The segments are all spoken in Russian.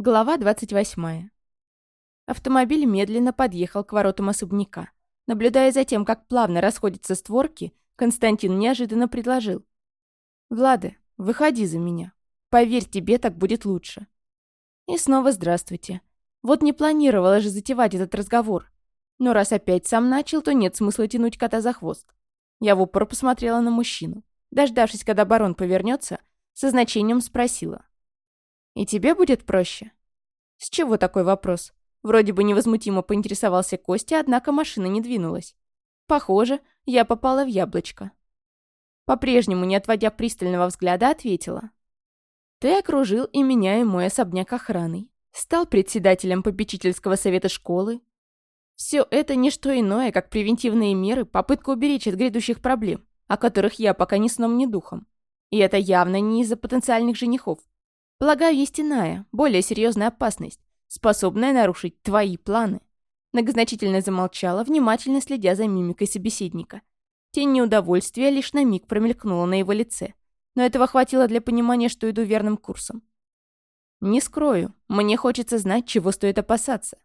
Глава 28. Автомобиль медленно подъехал к воротам особняка. Наблюдая за тем, как плавно расходятся створки, Константин неожиданно предложил. «Влада, выходи за меня. Поверь, тебе так будет лучше». И снова здравствуйте. Вот не планировала же затевать этот разговор. Но раз опять сам начал, то нет смысла тянуть кота за хвост. Я в упор посмотрела на мужчину. Дождавшись, когда барон повернется, со значением спросила. И тебе будет проще?» «С чего такой вопрос?» Вроде бы невозмутимо поинтересовался Костя, однако машина не двинулась. «Похоже, я попала в яблочко». По-прежнему, не отводя пристального взгляда, ответила. «Ты окружил и меня, и мой особняк охраной. Стал председателем попечительского совета школы. Все это не что иное, как превентивные меры, попытка уберечь от грядущих проблем, о которых я пока ни сном, ни духом. И это явно не из-за потенциальных женихов. Полагаю, есть иная, более серьезная опасность, способная нарушить твои планы. Многозначительно замолчала, внимательно следя за мимикой собеседника. Тень неудовольствия лишь на миг промелькнула на его лице, но этого хватило для понимания, что иду верным курсом. Не скрою, мне хочется знать, чего стоит опасаться.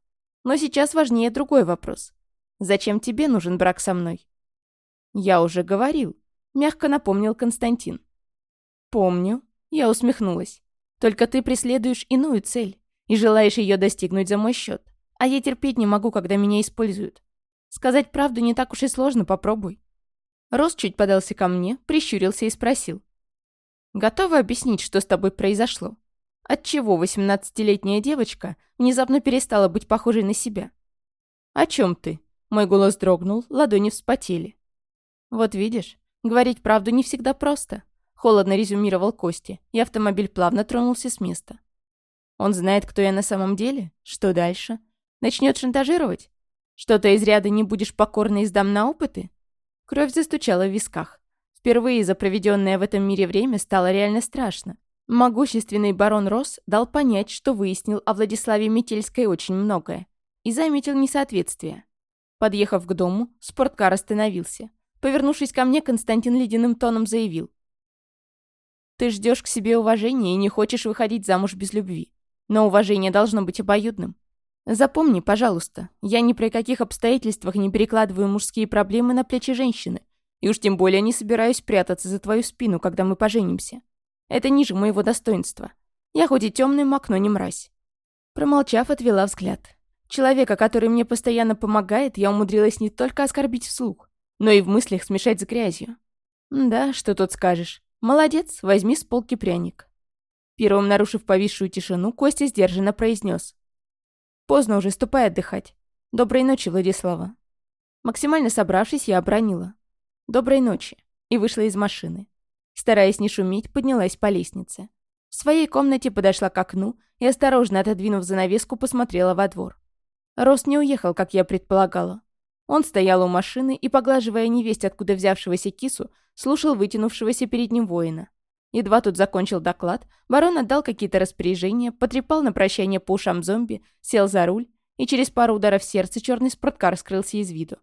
Но сейчас важнее другой вопрос. Зачем тебе нужен брак со мной? Я уже говорил, мягко напомнил Константин. Помню, я усмехнулась. Только ты преследуешь иную цель и желаешь ее достигнуть за мой счет. А я терпеть не могу, когда меня используют. Сказать правду не так уж и сложно, попробуй. Рос чуть подался ко мне, прищурился и спросил. Готова объяснить, что с тобой произошло? Отчего восемнадцатилетняя девочка внезапно перестала быть похожей на себя? О чем ты? Мой голос дрогнул, ладони вспотели. Вот видишь, говорить правду не всегда просто. Холодно резюмировал Кости, и автомобиль плавно тронулся с места. Он знает, кто я на самом деле? Что дальше? Начнет шантажировать? Что-то из ряда не будешь покорно и сдам на опыты? Кровь застучала в висках. Впервые за проведенное в этом мире время стало реально страшно. Могущественный барон Росс дал понять, что выяснил о Владиславе Метельской очень многое. И заметил несоответствие. Подъехав к дому, спорткар остановился. Повернувшись ко мне, Константин ледяным тоном заявил. Ты ждешь к себе уважения и не хочешь выходить замуж без любви. Но уважение должно быть обоюдным. Запомни, пожалуйста, я ни при каких обстоятельствах не перекладываю мужские проблемы на плечи женщины. И уж тем более не собираюсь прятаться за твою спину, когда мы поженимся. Это ниже моего достоинства. Я хоть и темный маг, но не мразь. Промолчав, отвела взгляд. Человека, который мне постоянно помогает, я умудрилась не только оскорбить вслух, но и в мыслях смешать с грязью. Да, что тут скажешь. «Молодец, возьми с полки пряник». Первым нарушив повисшую тишину, Костя сдержанно произнес. «Поздно уже, ступай отдыхать. Доброй ночи, Владислава». Максимально собравшись, я обронила. «Доброй ночи» и вышла из машины. Стараясь не шуметь, поднялась по лестнице. В своей комнате подошла к окну и, осторожно отодвинув занавеску, посмотрела во двор. Рост не уехал, как я предполагала. Он стоял у машины и, поглаживая невесть, откуда взявшегося кису, слушал вытянувшегося перед ним воина. Едва тут закончил доклад, барон отдал какие-то распоряжения, потрепал на прощание по ушам зомби, сел за руль, и через пару ударов сердца черный спорткар скрылся из виду.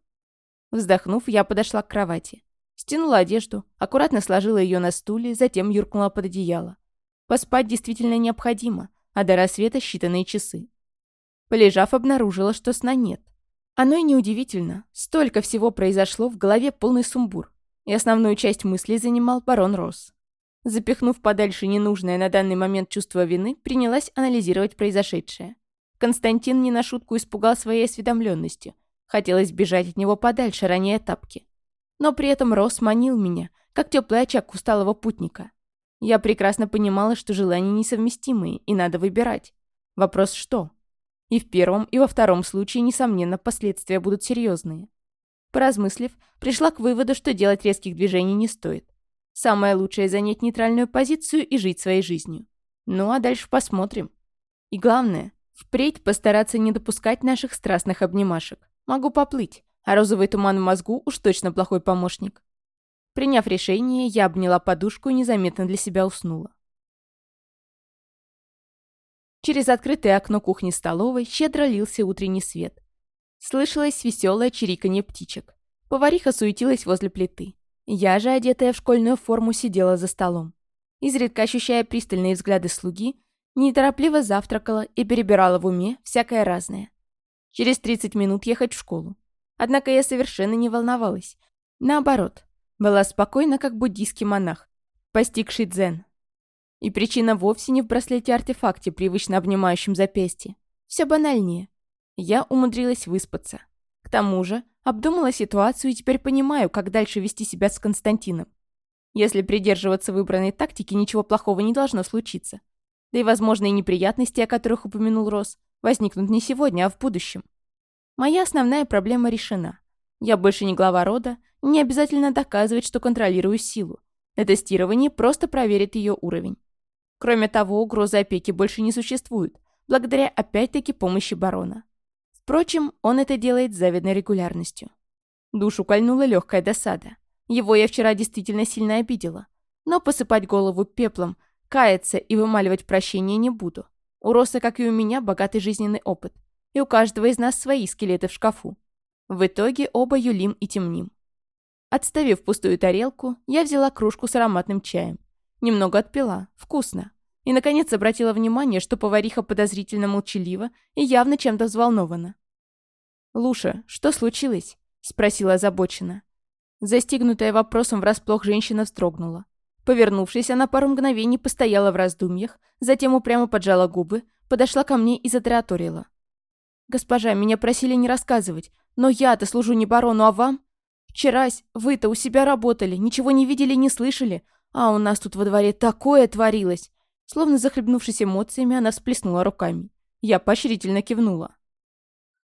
Вздохнув, я подошла к кровати. Стянула одежду, аккуратно сложила ее на стуле, затем юркнула под одеяло. Поспать действительно необходимо, а до рассвета считанные часы. Полежав, обнаружила, что сна нет. Оно и неудивительно. Столько всего произошло, в голове полный сумбур и основную часть мыслей занимал барон Росс. Запихнув подальше ненужное на данный момент чувство вины, принялась анализировать произошедшее. Константин не на шутку испугал своей осведомленностью. Хотелось бежать от него подальше, ранее тапки. Но при этом Росс манил меня, как теплый очаг усталого путника. Я прекрасно понимала, что желания несовместимые, и надо выбирать. Вопрос что? И в первом, и во втором случае, несомненно, последствия будут серьезные. Поразмыслив, пришла к выводу, что делать резких движений не стоит. Самое лучшее — занять нейтральную позицию и жить своей жизнью. Ну а дальше посмотрим. И главное, впредь постараться не допускать наших страстных обнимашек. Могу поплыть, а розовый туман в мозгу уж точно плохой помощник. Приняв решение, я обняла подушку и незаметно для себя уснула. Через открытое окно кухни-столовой щедро лился утренний свет. Слышалось веселое чириканье птичек. Повариха суетилась возле плиты. Я же, одетая в школьную форму, сидела за столом. Изредка ощущая пристальные взгляды слуги, Неторопливо завтракала и перебирала в уме всякое разное. Через 30 минут ехать в школу. Однако я совершенно не волновалась. Наоборот, была спокойна, как буддийский монах, постигший дзен. И причина вовсе не в браслете-артефакте, привычно обнимающем запястье. Все банальнее. Я умудрилась выспаться. К тому же, обдумала ситуацию и теперь понимаю, как дальше вести себя с Константином. Если придерживаться выбранной тактики, ничего плохого не должно случиться. Да и возможные неприятности, о которых упомянул Рос, возникнут не сегодня, а в будущем. Моя основная проблема решена. Я больше не глава рода, не обязательно доказывать, что контролирую силу. На тестировании просто проверит ее уровень. Кроме того, угрозы опеки больше не существует, благодаря опять-таки помощи барона. Впрочем, он это делает с завидной регулярностью. Душу кольнула легкая досада. Его я вчера действительно сильно обидела. Но посыпать голову пеплом, каяться и вымаливать прощение не буду. У Роса, как и у меня, богатый жизненный опыт. И у каждого из нас свои скелеты в шкафу. В итоге оба юлим и темним. Отставив пустую тарелку, я взяла кружку с ароматным чаем. Немного отпила. Вкусно. И, наконец, обратила внимание, что повариха подозрительно молчалива и явно чем-то взволнована. «Луша, что случилось?» — спросила озабоченно. Застигнутая вопросом врасплох женщина вздрогнула. Повернувшись, она пару мгновений постояла в раздумьях, затем упрямо поджала губы, подошла ко мне и затараторила. «Госпожа, меня просили не рассказывать, но я-то служу не барону, а вам. Вчерась вы-то у себя работали, ничего не видели, не слышали, а у нас тут во дворе такое творилось!» Словно захлебнувшись эмоциями, она всплеснула руками. Я поощрительно кивнула.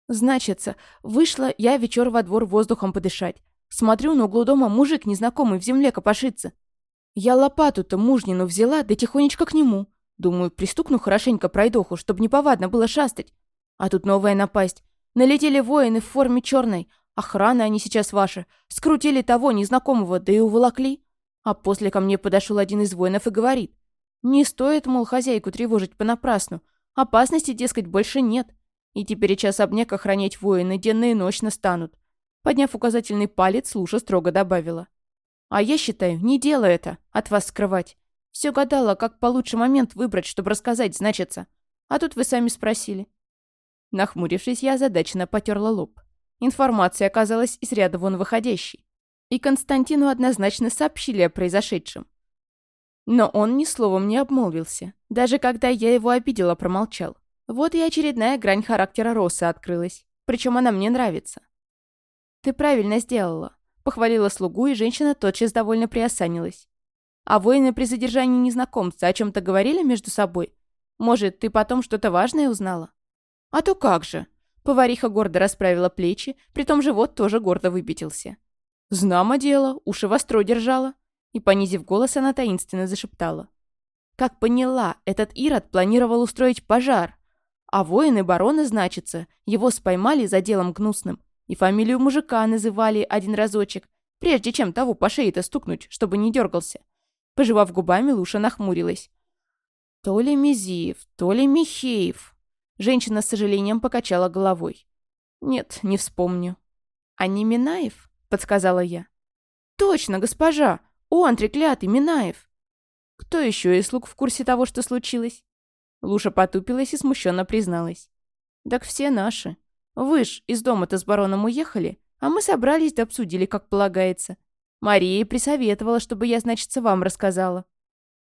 «Значится, вышла я вечер во двор воздухом подышать. Смотрю, на углу дома мужик незнакомый в земле копошится. Я лопату-то мужнину взяла, да тихонечко к нему. Думаю, пристукну хорошенько пройдоху, чтобы неповадно было шастать. А тут новая напасть. Налетели воины в форме черной. Охрана они сейчас ваши. Скрутили того незнакомого, да и уволокли. А после ко мне подошел один из воинов и говорит. Не стоит, мол, хозяйку тревожить понапрасну. Опасности, дескать, больше нет. И теперь час обняк охранять воины денно и ночно станут. Подняв указательный палец, Луша строго добавила. «А я считаю, не дело это, от вас скрывать. Все гадала, как получше момент выбрать, чтобы рассказать, значится. А тут вы сами спросили». Нахмурившись, я озадаченно потерла лоб. Информация оказалась из ряда вон выходящей. И Константину однозначно сообщили о произошедшем. Но он ни словом не обмолвился. Даже когда я его обидела, промолчал. Вот и очередная грань характера Росса открылась. Причем она мне нравится. «Ты правильно сделала», — похвалила слугу, и женщина тотчас довольно приосанилась. «А воины при задержании незнакомца о чем-то говорили между собой? Может, ты потом что-то важное узнала?» «А то как же!» Повариха гордо расправила плечи, притом живот тоже гордо выпятился. «Знамо дело, уши востро держала. И, понизив голос, она таинственно зашептала. Как поняла, этот Ирод планировал устроить пожар. А воины барона, значится, его споймали за делом гнусным. И фамилию мужика называли один разочек, прежде чем того по шее-то стукнуть, чтобы не дергался. Пожевав губами, Луша нахмурилась. То ли Мизиев, то ли Михеев. Женщина с сожалением покачала головой. Нет, не вспомню. А не Минаев? Подсказала я. Точно, госпожа! «Он, треклятый, Минаев!» «Кто еще из слуг в курсе того, что случилось?» Луша потупилась и смущенно призналась. «Так все наши. Вы ж из дома-то с бароном уехали, а мы собрались да обсудили, как полагается. Мария присоветовала, чтобы я, значится, вам рассказала».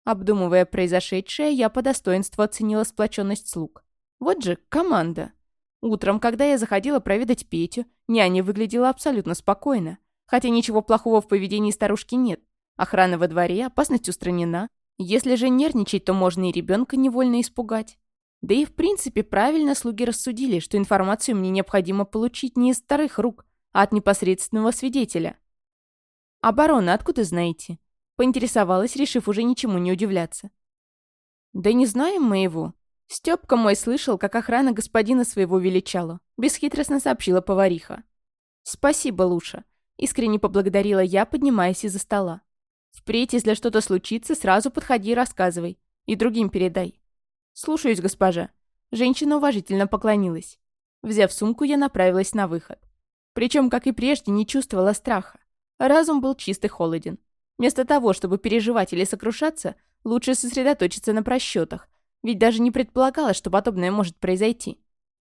Обдумывая произошедшее, я по достоинству оценила сплоченность слуг. Вот же команда. Утром, когда я заходила проведать Петю, няня выглядела абсолютно спокойно. Хотя ничего плохого в поведении старушки нет. Охрана во дворе, опасность устранена. Если же нервничать, то можно и ребенка невольно испугать. Да и в принципе правильно слуги рассудили, что информацию мне необходимо получить не из старых рук, а от непосредственного свидетеля. «А барона откуда знаете?» Поинтересовалась, решив уже ничему не удивляться. «Да не знаем мы его». Стёпка мой слышал, как охрана господина своего величала. Бесхитростно сообщила повариха. «Спасибо, Луша», — искренне поблагодарила я, поднимаясь из-за стола. Впредь, если что-то случится, сразу подходи и рассказывай. И другим передай. Слушаюсь, госпожа. Женщина уважительно поклонилась. Взяв сумку, я направилась на выход. Причем, как и прежде, не чувствовала страха. Разум был чист и холоден. Вместо того, чтобы переживать или сокрушаться, лучше сосредоточиться на просчетах, ведь даже не предполагала, что подобное может произойти.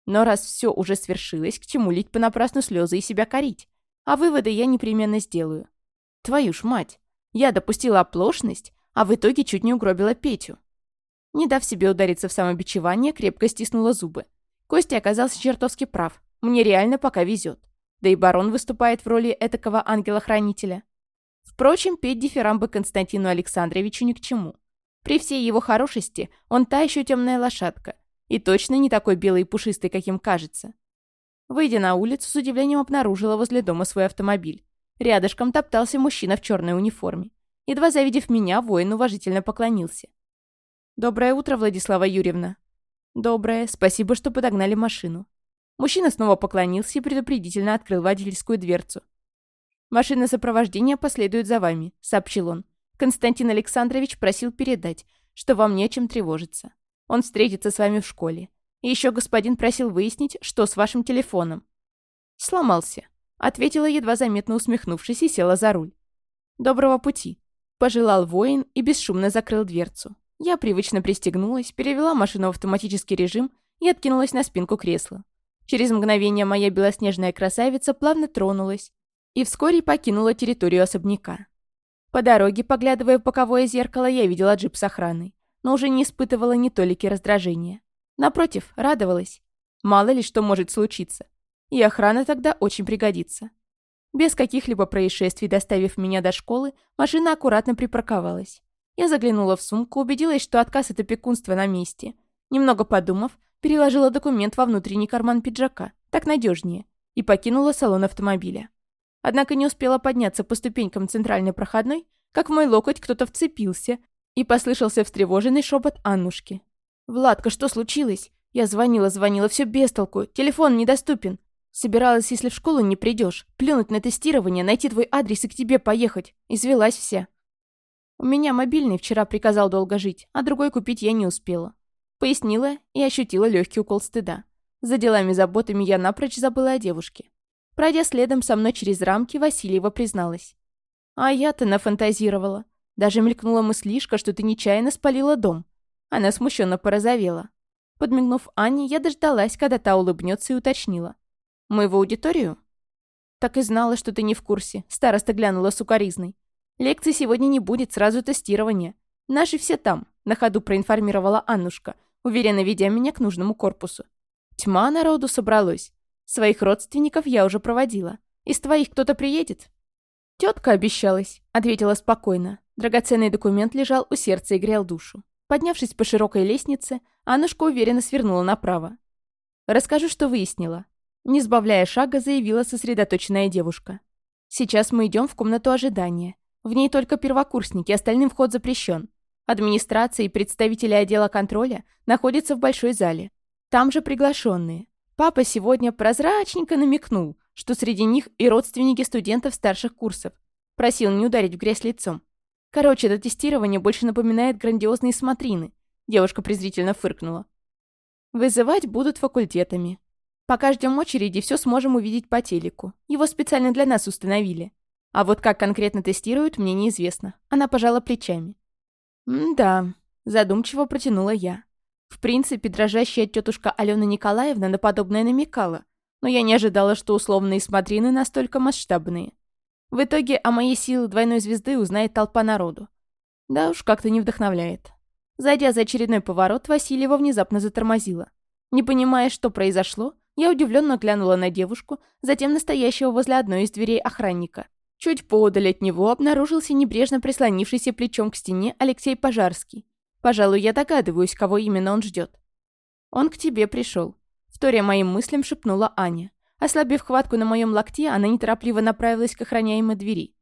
Но раз все уже свершилось, к чему лить понапрасну слезы и себя корить? А выводы я непременно сделаю. Твою ж мать! Я допустила оплошность, а в итоге чуть не угробила Петю. Не дав себе удариться в самобичевание, крепко стиснула зубы. Костя оказался чертовски прав. Мне реально пока везет. Да и барон выступает в роли этакого ангела-хранителя. Впрочем, петь дифирамбы Константину Александровичу ни к чему. При всей его хорошести он та еще темная лошадка. И точно не такой белый и пушистый, каким кажется. Выйдя на улицу, с удивлением обнаружила возле дома свой автомобиль. Рядышком топтался мужчина в черной униформе. Едва завидев меня, воин уважительно поклонился. «Доброе утро, Владислава Юрьевна». «Доброе. Спасибо, что подогнали машину». Мужчина снова поклонился и предупредительно открыл водительскую дверцу. «Машина сопровождения последует за вами», — сообщил он. «Константин Александрович просил передать, что вам не о чем тревожиться. Он встретится с вами в школе. И еще господин просил выяснить, что с вашим телефоном». «Сломался», — ответила, едва заметно усмехнувшись, и села за руль. «Доброго пути», — пожелал воин и бесшумно закрыл дверцу. Я привычно пристегнулась, перевела машину в автоматический режим и откинулась на спинку кресла. Через мгновение моя белоснежная красавица плавно тронулась и вскоре покинула территорию особняка. По дороге, поглядывая в боковое зеркало, я видела джип с охраной, но уже не испытывала ни толики раздражения. Напротив, радовалась. Мало ли что может случиться. И охрана тогда очень пригодится. Без каких-либо происшествий, доставив меня до школы, машина аккуратно припарковалась. Я заглянула в сумку, убедилась, что отказ от опекунства на месте. Немного подумав, переложила документ во внутренний карман пиджака, так надежнее, и покинула салон автомобиля. Однако не успела подняться по ступенькам центральной проходной, как в мой локоть кто-то вцепился, и послышался встревоженный шепот Аннушки. «Владка, что случилось? Я звонила, звонила, все без толку, телефон недоступен. Собиралась, если в школу не придешь, плюнуть на тестирование, найти твой адрес и к тебе поехать. Извелась вся. У меня мобильный вчера приказал долго жить, а другой купить я не успела. Пояснила и ощутила легкий укол стыда. За делами-заботами я напрочь забыла о девушке. Пройдя следом со мной через рамки, Васильева призналась. «А я-то нафантазировала. Даже мелькнула мыслишка, что ты нечаянно спалила дом». Она смущенно порозовела. Подмигнув Ане, я дождалась, когда та улыбнется и уточнила. «Мы в аудиторию?» «Так и знала, что ты не в курсе», — староста глянула сукоризной. «Лекции сегодня не будет, сразу тестирование. Наши все там», — на ходу проинформировала Аннушка, уверенно ведя меня к нужному корпусу. Тьма народу собралось. Своих родственников я уже проводила. Из твоих кто-то приедет?» «Тетка обещалась», — ответила спокойно. Драгоценный документ лежал у сердца и грел душу. Поднявшись по широкой лестнице, Аннушка уверенно свернула направо. «Расскажу, что выяснила». Не сбавляя шага, заявила сосредоточенная девушка. «Сейчас мы идем в комнату ожидания. В ней только первокурсники, остальным вход запрещен. Администрация и представители отдела контроля находятся в большой зале. Там же приглашенные. Папа сегодня прозрачненько намекнул, что среди них и родственники студентов старших курсов. Просил не ударить в грязь лицом. Короче, это тестирование больше напоминает грандиозные смотрины. Девушка презрительно фыркнула. Вызывать будут факультетами. Пока ждем очереди, все сможем увидеть по телеку. Его специально для нас установили. А вот как конкретно тестируют, мне неизвестно. Она пожала плечами. «Да», — задумчиво протянула я. В принципе, дрожащая тетушка Алена Николаевна на подобное намекала, но я не ожидала, что условные смотрины настолько масштабные. В итоге о моей силе двойной звезды узнает толпа народу. Да уж, как-то не вдохновляет. Зайдя за очередной поворот, Васильева внезапно затормозила. Не понимая, что произошло, я удивленно глянула на девушку, затем настоящего возле одной из дверей охранника. Чуть поодаль от него обнаружился небрежно прислонившийся плечом к стене Алексей Пожарский. Пожалуй, я догадываюсь, кого именно он ждет. Он к тебе пришел. Вторя моим мыслям шепнула Аня. Ослабив хватку на моем локте, она неторопливо направилась к охраняемой двери.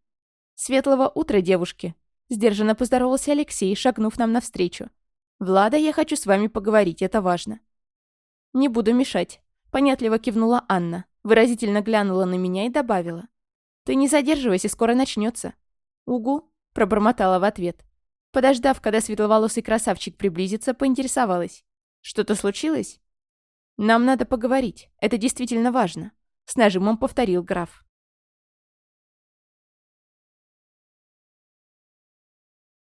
«Светлого утра, девушки!» Сдержанно поздоровался Алексей, шагнув нам навстречу. «Влада, я хочу с вами поговорить, это важно». «Не буду мешать», — понятливо кивнула Анна, выразительно глянула на меня и добавила. «Ты не задерживайся, скоро начнется. «Угу», — пробормотала в ответ. Подождав, когда светловолосый красавчик приблизится, поинтересовалась. «Что-то случилось?» «Нам надо поговорить. Это действительно важно», — с нажимом повторил граф.